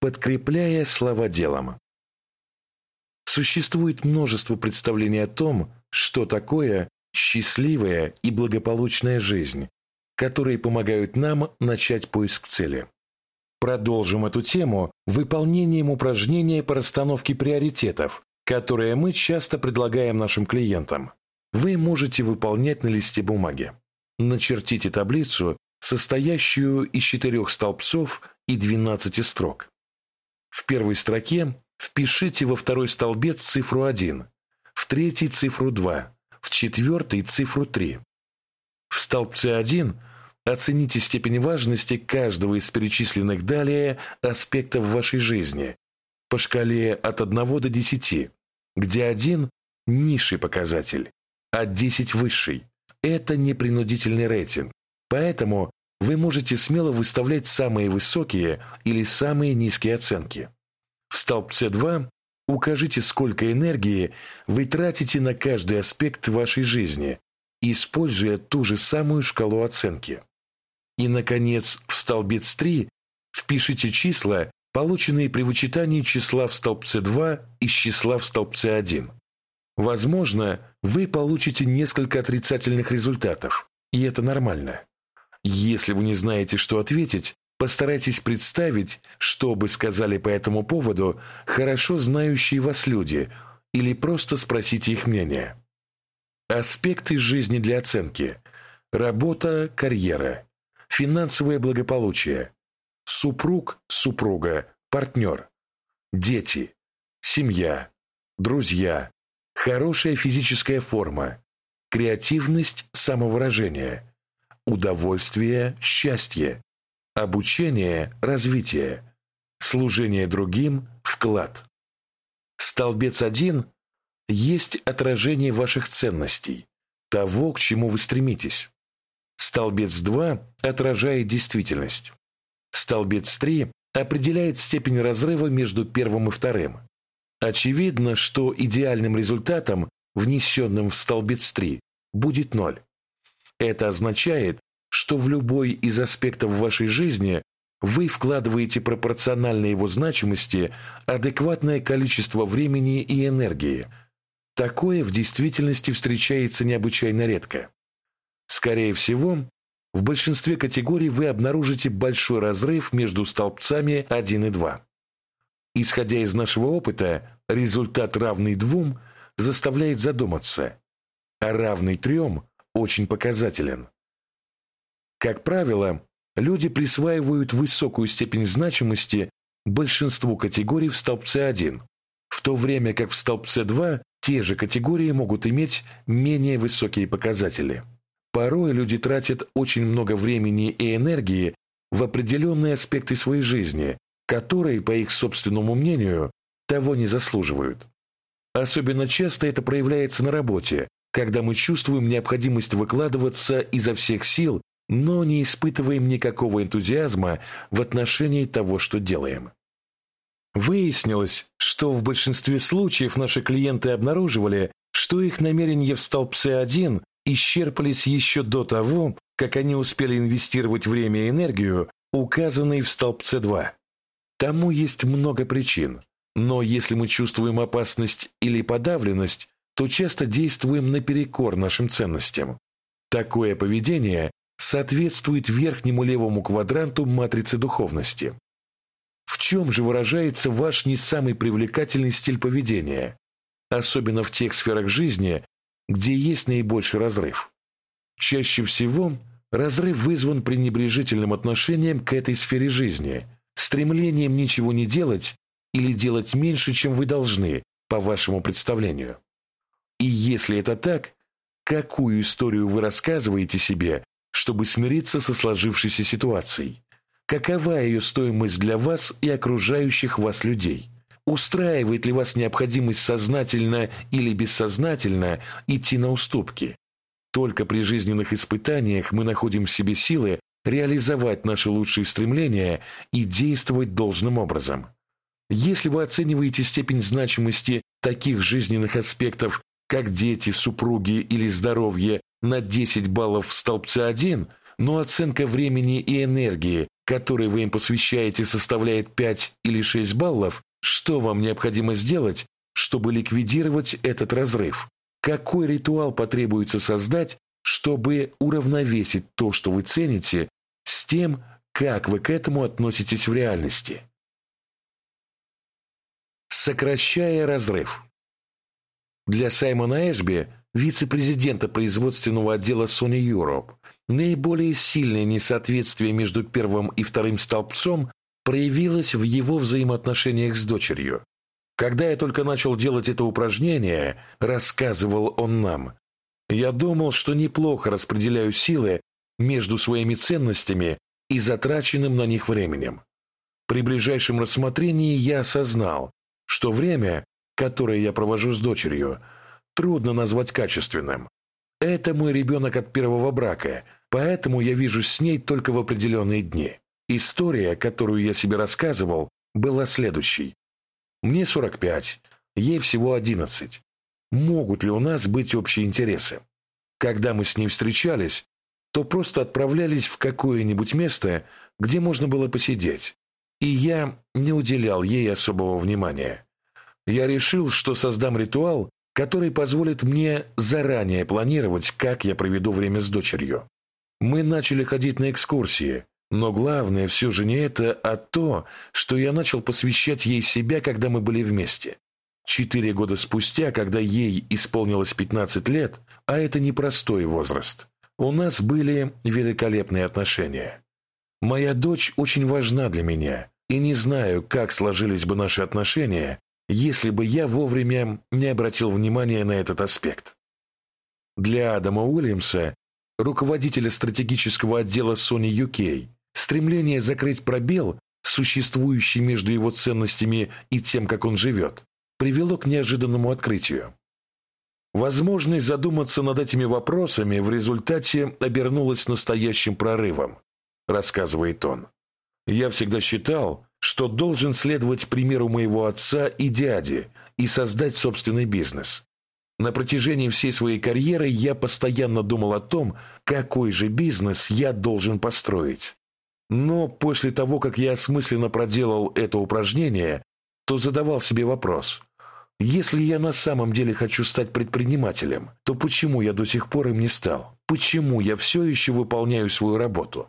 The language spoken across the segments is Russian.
подкрепляя слова делом. Существует множество представлений о том, что такое счастливая и благополучная жизнь, которые помогают нам начать поиск цели. Продолжим эту тему выполнением упражнения по расстановке приоритетов, которое мы часто предлагаем нашим клиентам. Вы можете выполнять на листе бумаги. Начертите таблицу, состоящую из четырех столбцов и 12 строк. В первой строке впишите во второй столбец цифру 1, в третий цифру 2, в четвертый цифру 3. В столбце 1 оцените степень важности каждого из перечисленных далее аспектов вашей жизни по шкале от 1 до 10, где 1 – низший показатель, а 10 – высший. Это непринудительный рейтинг, поэтому вы можете смело выставлять самые высокие или самые низкие оценки. В столбце 2 укажите, сколько энергии вы тратите на каждый аспект вашей жизни, используя ту же самую шкалу оценки. И, наконец, в столбец 3 впишите числа, полученные при вычитании числа в столбце 2 из числа в столбце 1. Возможно, вы получите несколько отрицательных результатов, и это нормально. Если вы не знаете, что ответить, постарайтесь представить, что бы сказали по этому поводу хорошо знающие вас люди, или просто спросите их мнение. Аспекты жизни для оценки. Работа, карьера. Финансовое благополучие. Супруг, супруга, партнер. Дети. Семья. Друзья. Хорошая физическая форма. Креативность, самовыражение удовольствие, счастье, обучение, развитие, служение другим, вклад. Столбец 1 есть отражение ваших ценностей, того, к чему вы стремитесь. Столбец 2 отражает действительность. Столбец 3 определяет степень разрыва между первым и вторым. Очевидно, что идеальным результатом, внесенным в столбец 3, будет ноль. Это означает, что в любой из аспектов вашей жизни вы вкладываете пропорционально его значимости адекватное количество времени и энергии. Такое в действительности встречается необычайно редко. Скорее всего, в большинстве категорий вы обнаружите большой разрыв между столбцами 1 и 2. Исходя из нашего опыта, результат равный двум заставляет задуматься, а равный трем очень показателен. Как правило, люди присваивают высокую степень значимости большинству категорий в столбце 1, в то время как в столбце 2 те же категории могут иметь менее высокие показатели. Порой люди тратят очень много времени и энергии в определенные аспекты своей жизни, которые, по их собственному мнению, того не заслуживают. Особенно часто это проявляется на работе, когда мы чувствуем необходимость выкладываться изо всех сил, но не испытываем никакого энтузиазма в отношении того, что делаем. Выяснилось, что в большинстве случаев наши клиенты обнаруживали, что их намерения в столбце 1 исчерпались еще до того, как они успели инвестировать время и энергию, указанные в столбце 2. Тому есть много причин, но если мы чувствуем опасность или подавленность, то часто действуем наперекор нашим ценностям. Такое поведение соответствует верхнему левому квадранту матрицы духовности. В чем же выражается ваш не самый привлекательный стиль поведения, особенно в тех сферах жизни, где есть наибольший разрыв? Чаще всего разрыв вызван пренебрежительным отношением к этой сфере жизни, стремлением ничего не делать или делать меньше, чем вы должны, по вашему представлению. И если это так, какую историю вы рассказываете себе, чтобы смириться со сложившейся ситуацией? Какова ее стоимость для вас и окружающих вас людей? Устраивает ли вас необходимость сознательно или бессознательно идти на уступки? Только при жизненных испытаниях мы находим в себе силы реализовать наши лучшие стремления и действовать должным образом. Если вы оцениваете степень значимости таких жизненных аспектов, как дети, супруги или здоровье, на 10 баллов в столбце 1, но оценка времени и энергии, который вы им посвящаете, составляет 5 или 6 баллов, что вам необходимо сделать, чтобы ликвидировать этот разрыв? Какой ритуал потребуется создать, чтобы уравновесить то, что вы цените, с тем, как вы к этому относитесь в реальности? Сокращая разрыв. Для Саймона Эшби, вице-президента производственного отдела Sony Europe, наиболее сильное несоответствие между первым и вторым столбцом проявилось в его взаимоотношениях с дочерью. Когда я только начал делать это упражнение, рассказывал он нам, я думал, что неплохо распределяю силы между своими ценностями и затраченным на них временем. При ближайшем рассмотрении я осознал, что время, которое я провожу с дочерью, трудно назвать качественным. Это мой ребенок от первого брака, поэтому я вижусь с ней только в определенные дни. История, которую я себе рассказывал, была следующей. Мне 45, ей всего 11. Могут ли у нас быть общие интересы? Когда мы с ней встречались, то просто отправлялись в какое-нибудь место, где можно было посидеть. И я не уделял ей особого внимания. Я решил, что создам ритуал, который позволит мне заранее планировать, как я проведу время с дочерью. Мы начали ходить на экскурсии, но главное все же не это, а то, что я начал посвящать ей себя, когда мы были вместе. Четыре года спустя, когда ей исполнилось 15 лет, а это непростой возраст, у нас были великолепные отношения. Моя дочь очень важна для меня, и не знаю, как сложились бы наши отношения, если бы я вовремя не обратил внимания на этот аспект. Для Адама Уильямса, руководителя стратегического отдела Sony UK, Стремление закрыть пробел, существующий между его ценностями и тем, как он живет, привело к неожиданному открытию. Возможность задуматься над этими вопросами в результате обернулась настоящим прорывом, рассказывает он. Я всегда считал, что должен следовать примеру моего отца и дяди и создать собственный бизнес. На протяжении всей своей карьеры я постоянно думал о том, какой же бизнес я должен построить. Но после того, как я осмысленно проделал это упражнение, то задавал себе вопрос. Если я на самом деле хочу стать предпринимателем, то почему я до сих пор им не стал? Почему я все еще выполняю свою работу?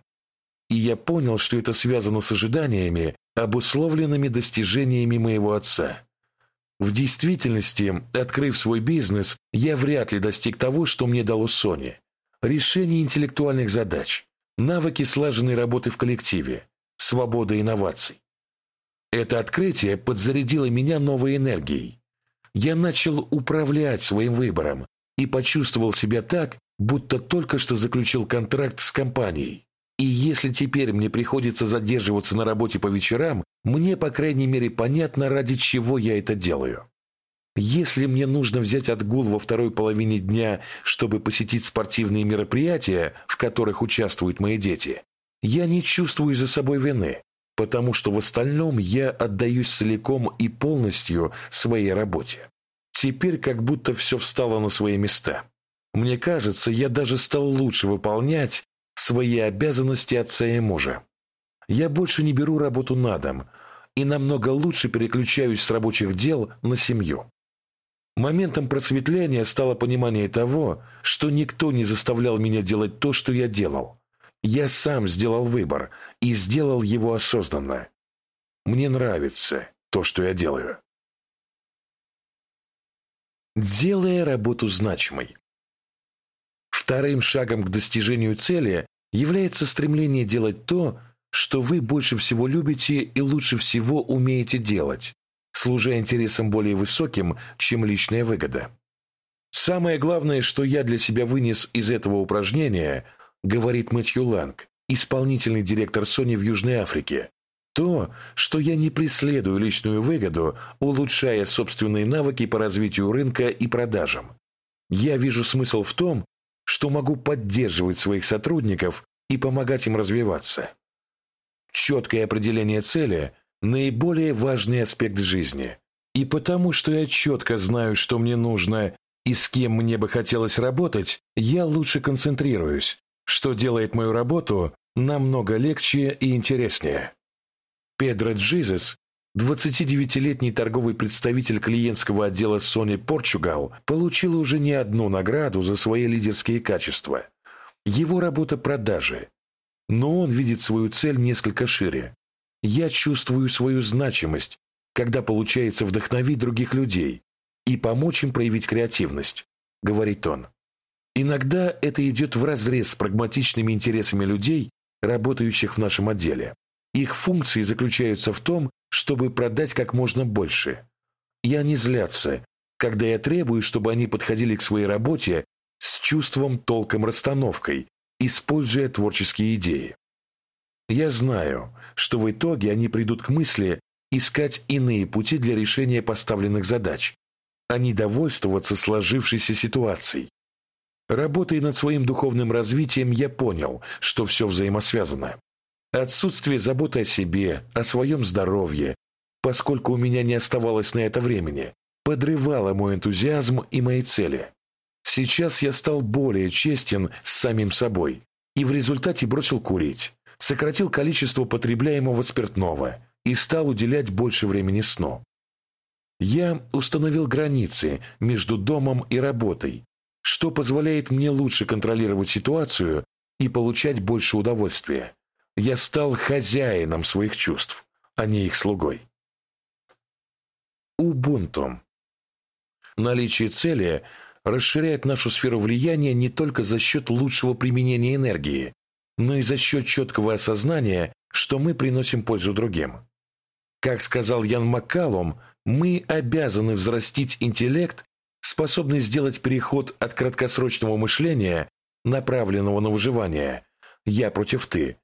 И я понял, что это связано с ожиданиями, обусловленными достижениями моего отца. В действительности, открыв свой бизнес, я вряд ли достиг того, что мне дало Sony. Решение интеллектуальных задач, навыки слаженной работы в коллективе, свобода инноваций. Это открытие подзарядило меня новой энергией. Я начал управлять своим выбором и почувствовал себя так, будто только что заключил контракт с компанией. И если теперь мне приходится задерживаться на работе по вечерам, мне, по крайней мере, понятно, ради чего я это делаю. Если мне нужно взять отгул во второй половине дня, чтобы посетить спортивные мероприятия, в которых участвуют мои дети, я не чувствую за собой вины, потому что в остальном я отдаюсь целиком и полностью своей работе. Теперь как будто все встало на свои места. Мне кажется, я даже стал лучше выполнять свои обязанности отца и мужа. Я больше не беру работу на дом и намного лучше переключаюсь с рабочих дел на семью. Моментом просветления стало понимание того, что никто не заставлял меня делать то, что я делал. Я сам сделал выбор и сделал его осознанно. Мне нравится то, что я делаю. Делая работу значимой. Вторым шагом к достижению цели является стремление делать то, что вы больше всего любите и лучше всего умеете делать, служа интересам более высоким, чем личная выгода. Самое главное, что я для себя вынес из этого упражнения, говорит Мэтью Ланг, исполнительный директор Sony в Южной Африке, то, что я не преследую личную выгоду, улучшая собственные навыки по развитию рынка и продажам. Я вижу смысл в том, что могу поддерживать своих сотрудников и помогать им развиваться. Четкое определение цели наиболее важный аспект жизни. И потому, что я четко знаю, что мне нужно и с кем мне бы хотелось работать, я лучше концентрируюсь, что делает мою работу намного легче и интереснее. Педро Джизес, 29-летний торговый представитель клиентского отдела Sony Portugal, получил уже не одну награду за свои лидерские качества. Его работа – продажи. Но он видит свою цель несколько шире. «Я чувствую свою значимость, когда получается вдохновить других людей и помочь им проявить креативность», – говорит он. Иногда это идет вразрез с прагматичными интересами людей, работающих в нашем отделе. Их функции заключаются в том, чтобы продать как можно больше. И они злятся, когда я требую, чтобы они подходили к своей работе с чувством, толком, расстановкой, используя творческие идеи. Я знаю, что в итоге они придут к мысли искать иные пути для решения поставленных задач, а не довольствоваться сложившейся ситуацией. Работая над своим духовным развитием, я понял, что все взаимосвязано. Отсутствие заботы о себе, о своем здоровье, поскольку у меня не оставалось на это времени, подрывало мой энтузиазм и мои цели. Сейчас я стал более честен с самим собой и в результате бросил курить, сократил количество потребляемого спиртного и стал уделять больше времени сну. Я установил границы между домом и работой, что позволяет мне лучше контролировать ситуацию и получать больше удовольствия. Я стал хозяином своих чувств, а не их слугой. Убунту. Наличие цели расширяет нашу сферу влияния не только за счет лучшего применения энергии, но и за счет четкого осознания, что мы приносим пользу другим. Как сказал Ян Маккалум, мы обязаны взрастить интеллект способный сделать переход от краткосрочного мышления, направленного на выживание «я против ты»,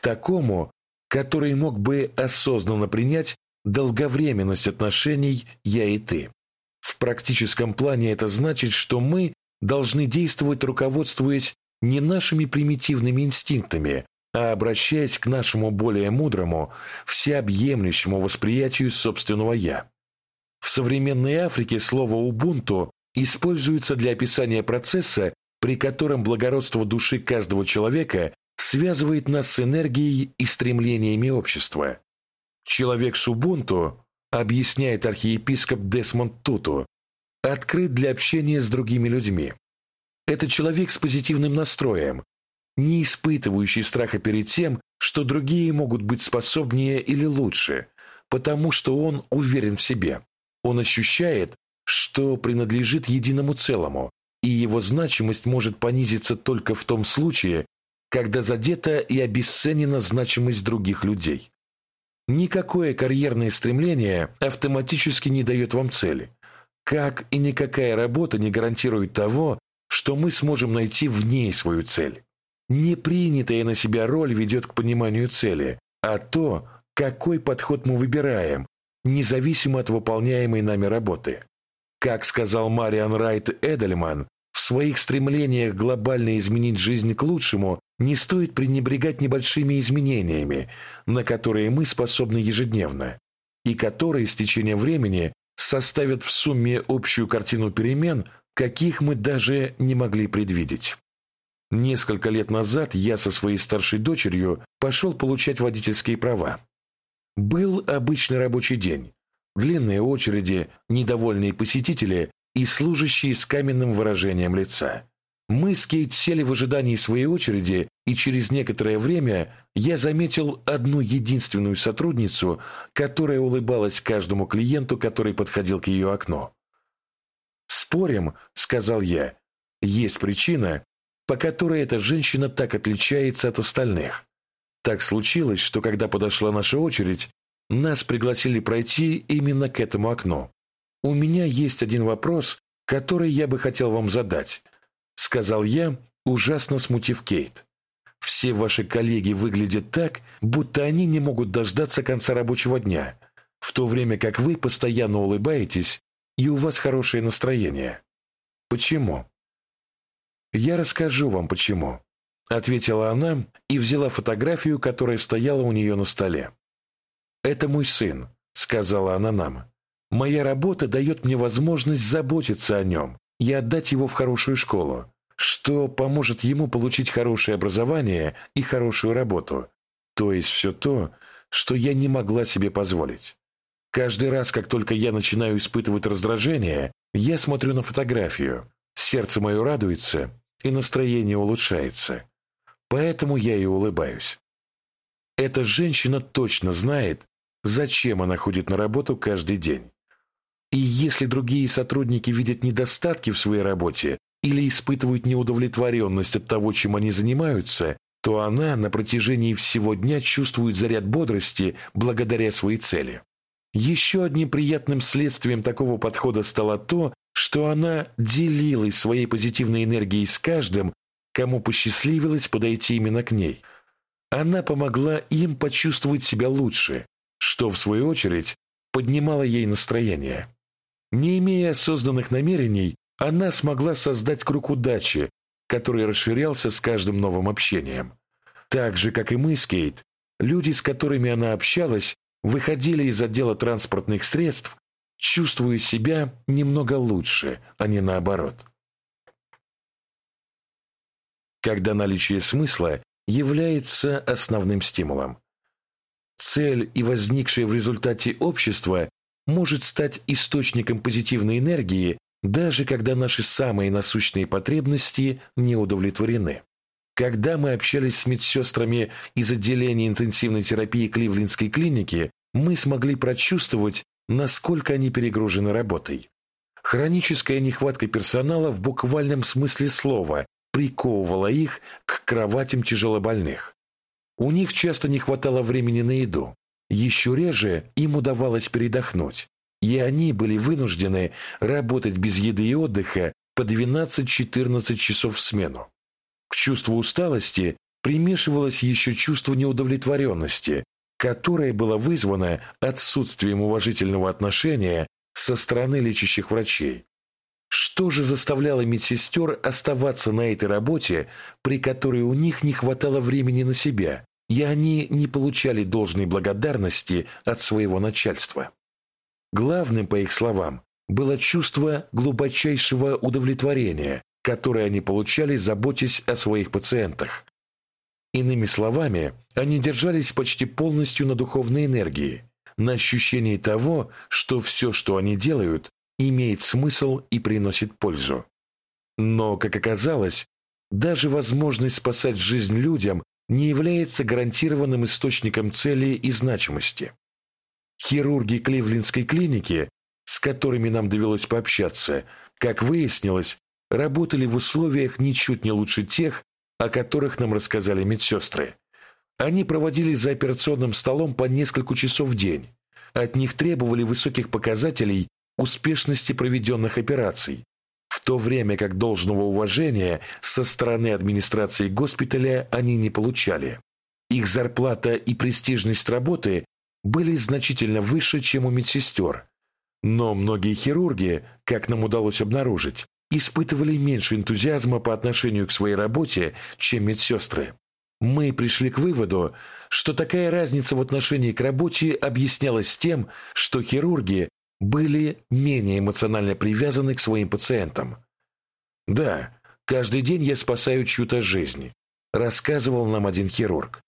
такому, который мог бы осознанно принять долговременность отношений «я и ты». В практическом плане это значит, что мы должны действовать, руководствуясь не нашими примитивными инстинктами, а обращаясь к нашему более мудрому, всеобъемлющему восприятию собственного «я». В современной Африке слово «убунту» используется для описания процесса, при котором благородство души каждого человека связывает нас с энергией и стремлениями общества. Человек с Убунту, объясняет архиепископ Десмонд Туту, открыт для общения с другими людьми. Это человек с позитивным настроем, не испытывающий страха перед тем, что другие могут быть способнее или лучше, потому что он уверен в себе. Он ощущает, что принадлежит единому целому, и его значимость может понизиться только в том случае, когда задета и обесценена значимость других людей. Никакое карьерное стремление автоматически не дает вам цели, как и никакая работа не гарантирует того, что мы сможем найти в ней свою цель. Непринятая на себя роль ведет к пониманию цели, а то, какой подход мы выбираем, независимо от выполняемой нами работы. Как сказал Мариан Райт Эдельман, своих стремлениях глобально изменить жизнь к лучшему не стоит пренебрегать небольшими изменениями, на которые мы способны ежедневно, и которые с течением времени составят в сумме общую картину перемен, каких мы даже не могли предвидеть. Несколько лет назад я со своей старшей дочерью пошел получать водительские права. Был обычный рабочий день. Длинные очереди, недовольные посетители и служащие с каменным выражением лица. Мы с Кейт сели в ожидании своей очереди, и через некоторое время я заметил одну единственную сотрудницу, которая улыбалась каждому клиенту, который подходил к ее окну. «Спорим», — сказал я, — «есть причина, по которой эта женщина так отличается от остальных». Так случилось, что когда подошла наша очередь, нас пригласили пройти именно к этому окну. У меня есть один вопрос, который я бы хотел вам задать, сказал я, ужасно смутив Кейт. Все ваши коллеги выглядят так, будто они не могут дождаться конца рабочего дня, в то время как вы постоянно улыбаетесь и у вас хорошее настроение. Почему? Я расскажу вам почему, ответила она и взяла фотографию, которая стояла у нее на столе. «Это мой сын», — сказала она нам. «Моя работа дает мне возможность заботиться о нем и отдать его в хорошую школу, что поможет ему получить хорошее образование и хорошую работу, то есть все то, что я не могла себе позволить. Каждый раз, как только я начинаю испытывать раздражение, я смотрю на фотографию, сердце мое радуется, и настроение улучшается. Поэтому я и улыбаюсь. Эта женщина точно знает, зачем она ходит на работу каждый день. И если другие сотрудники видят недостатки в своей работе или испытывают неудовлетворенность от того, чем они занимаются, то она на протяжении всего дня чувствует заряд бодрости благодаря своей цели. Еще одним приятным следствием такого подхода стало то, что она делилась своей позитивной энергией с каждым, кому посчастливилось подойти именно к ней. Она помогла им почувствовать себя лучше, что, в свою очередь, поднимало ей настроение. Не имея осознанных намерений, она смогла создать круг удачи, который расширялся с каждым новым общением. Так же, как и мы с Кейт, люди, с которыми она общалась, выходили из отдела транспортных средств, чувствуя себя немного лучше, а не наоборот. Когда наличие смысла является основным стимулом. Цель и возникшее в результате общество может стать источником позитивной энергии, даже когда наши самые насущные потребности не удовлетворены. Когда мы общались с медсестрами из отделения интенсивной терапии Кливлендской клиники, мы смогли прочувствовать, насколько они перегружены работой. Хроническая нехватка персонала в буквальном смысле слова приковывала их к кроватям тяжелобольных. У них часто не хватало времени на еду. Еще реже им удавалось передохнуть, и они были вынуждены работать без еды и отдыха по 12-14 часов в смену. К чувству усталости примешивалось еще чувство неудовлетворенности, которое было вызвано отсутствием уважительного отношения со стороны лечащих врачей. Что же заставляло медсестер оставаться на этой работе, при которой у них не хватало времени на себя, и они не получали должной благодарности от своего начальства? Главным, по их словам, было чувство глубочайшего удовлетворения, которые они получали, заботясь о своих пациентах. Иными словами, они держались почти полностью на духовной энергии, на ощущении того, что все, что они делают, имеет смысл и приносит пользу. Но, как оказалось, даже возможность спасать жизнь людям не является гарантированным источником цели и значимости. Хирурги Кливлендской клиники, с которыми нам довелось пообщаться, как выяснилось, работали в условиях ничуть не лучше тех, о которых нам рассказали медсестры. Они проводили за операционным столом по несколько часов в день. От них требовали высоких показателей успешности проведенных операций, то время как должного уважения со стороны администрации госпиталя они не получали. Их зарплата и престижность работы были значительно выше, чем у медсестер. Но многие хирурги, как нам удалось обнаружить, испытывали меньше энтузиазма по отношению к своей работе, чем медсестры. Мы пришли к выводу, что такая разница в отношении к работе объяснялась тем, что хирурги были менее эмоционально привязаны к своим пациентам. «Да, каждый день я спасаю чью-то жизнь», рассказывал нам один хирург.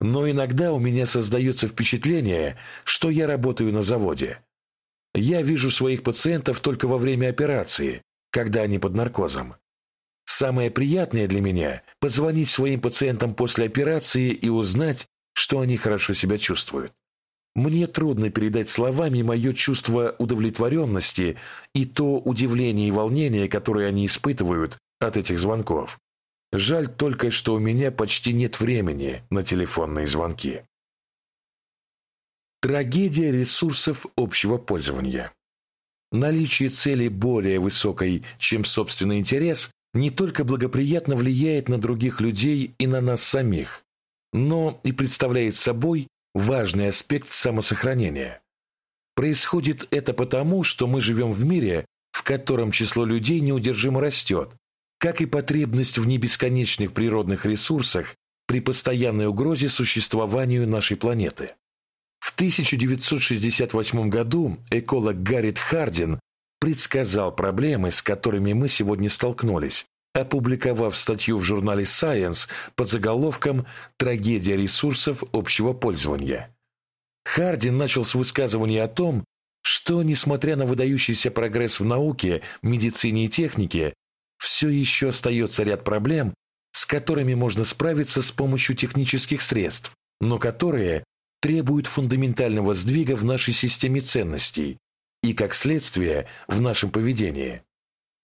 «Но иногда у меня создается впечатление, что я работаю на заводе. Я вижу своих пациентов только во время операции, когда они под наркозом. Самое приятное для меня – позвонить своим пациентам после операции и узнать, что они хорошо себя чувствуют. Мне трудно передать словами мое чувство удовлетворенности и то удивление и волнение, которое они испытывают от этих звонков. Жаль только, что у меня почти нет времени на телефонные звонки. Трагедия ресурсов общего пользования. Наличие цели более высокой, чем собственный интерес, не только благоприятно влияет на других людей и на нас самих, но и представляет собой важный аспект самосохранения. Происходит это потому, что мы живем в мире, в котором число людей неудержимо растет, как и потребность в небесконечных природных ресурсах при постоянной угрозе существованию нашей планеты. В 1968 году эколог Гаррит Хардин предсказал проблемы, с которыми мы сегодня столкнулись, опубликовав статью в журнале Science под заголовком «Трагедия ресурсов общего пользования». Хардин начал с высказывания о том, что, несмотря на выдающийся прогресс в науке, медицине и технике, все еще остается ряд проблем, с которыми можно справиться с помощью технических средств, но которые требуют фундаментального сдвига в нашей системе ценностей и, как следствие, в нашем поведении.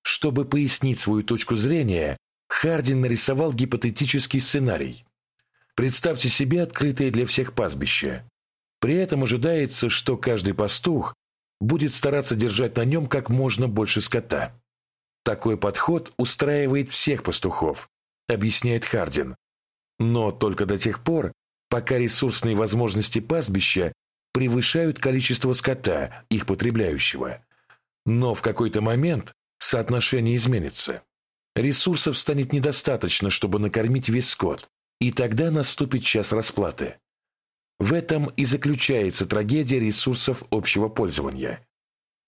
Чтобы пояснить свою точку зрения, Хардин нарисовал гипотетический сценарий. Представьте себе открытое для всех пастбище. При этом ожидается, что каждый пастух будет стараться держать на нем как можно больше скота. Такой подход устраивает всех пастухов, объясняет Хардин. Но только до тех пор, пока ресурсные возможности пастбища превышают количество скота, их потребляющего. Но в какой-то момент соотношение изменится. Ресурсов станет недостаточно, чтобы накормить весь скот, и тогда наступит час расплаты. В этом и заключается трагедия ресурсов общего пользования.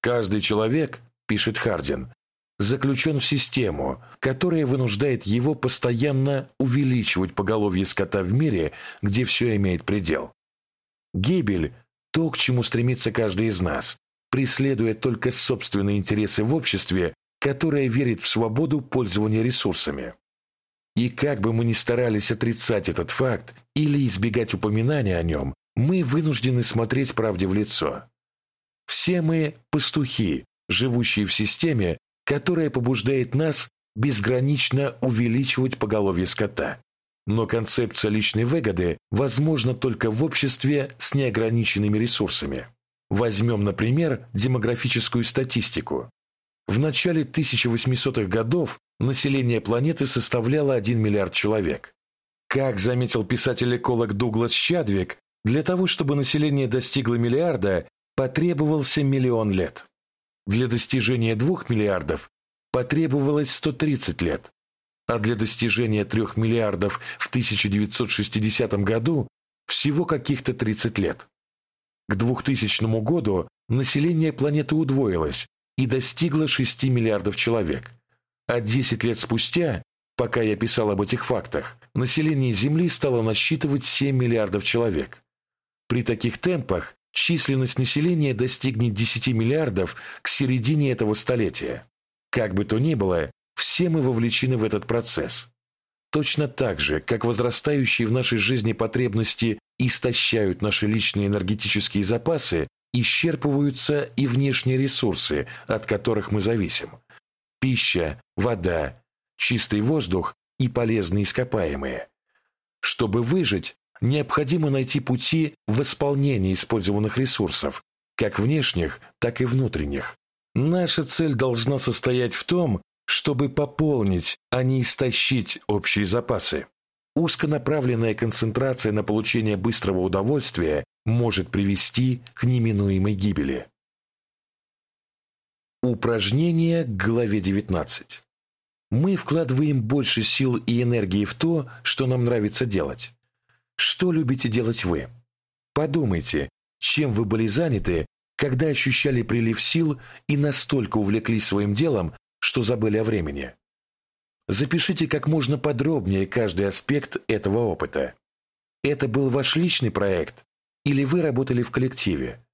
Каждый человек, пишет Хардин, заключен в систему, которая вынуждает его постоянно увеличивать поголовье скота в мире, где все имеет предел. Гибель – то, к чему стремится каждый из нас, преследуя только собственные интересы в обществе, которое верит в свободу пользования ресурсами. И как бы мы ни старались отрицать этот факт или избегать упоминания о нем, мы вынуждены смотреть правде в лицо. Все мы – пастухи, живущие в системе, которая побуждает нас безгранично увеличивать поголовье скота. Но концепция личной выгоды возможна только в обществе с неограниченными ресурсами. Возьмем, например, демографическую статистику. В начале 1800-х годов население планеты составляло 1 миллиард человек. Как заметил писатель-эколог Дуглас Чадвик, для того, чтобы население достигло миллиарда, потребовался миллион лет. Для достижения 2 миллиардов потребовалось 130 лет, а для достижения 3 миллиардов в 1960 году всего каких-то 30 лет. К 2000 году население планеты удвоилось, и достигла 6 миллиардов человек. А 10 лет спустя, пока я писал об этих фактах, население Земли стало насчитывать 7 миллиардов человек. При таких темпах численность населения достигнет 10 миллиардов к середине этого столетия. Как бы то ни было, все мы вовлечены в этот процесс. Точно так же, как возрастающие в нашей жизни потребности истощают наши личные энергетические запасы, исчерпываются и внешние ресурсы, от которых мы зависим. Пища, вода, чистый воздух и полезные ископаемые. Чтобы выжить, необходимо найти пути восполнения использованных ресурсов, как внешних, так и внутренних. Наша цель должна состоять в том, чтобы пополнить, а не истощить общие запасы. Узконаправленная концентрация на получение быстрого удовольствия может привести к неминуемой гибели. Упражнение к главе 19. Мы вкладываем больше сил и энергии в то, что нам нравится делать. Что любите делать вы? Подумайте, чем вы были заняты, когда ощущали прилив сил и настолько увлеклись своим делом, что забыли о времени. Запишите как можно подробнее каждый аспект этого опыта. Это был ваш личный проект или вы работали в коллективе?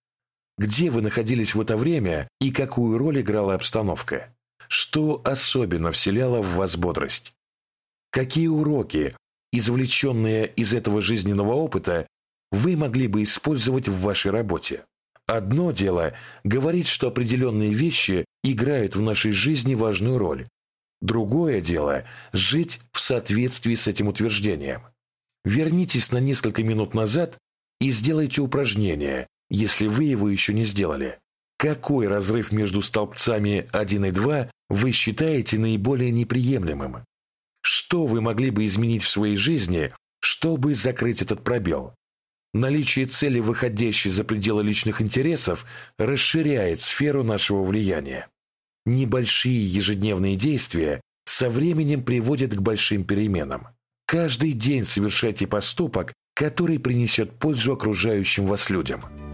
Где вы находились в это время и какую роль играла обстановка? Что особенно вселяло в вас бодрость? Какие уроки, извлеченные из этого жизненного опыта, вы могли бы использовать в вашей работе? Одно дело говорить, что определенные вещи играют в нашей жизни важную роль. Другое дело – жить в соответствии с этим утверждением. Вернитесь на несколько минут назад и сделайте упражнение, если вы его еще не сделали. Какой разрыв между столбцами 1 и 2 вы считаете наиболее неприемлемым? Что вы могли бы изменить в своей жизни, чтобы закрыть этот пробел? Наличие цели, выходящей за пределы личных интересов, расширяет сферу нашего влияния. Небольшие ежедневные действия со временем приводят к большим переменам. Каждый день совершайте поступок, который принесет пользу окружающим вас людям –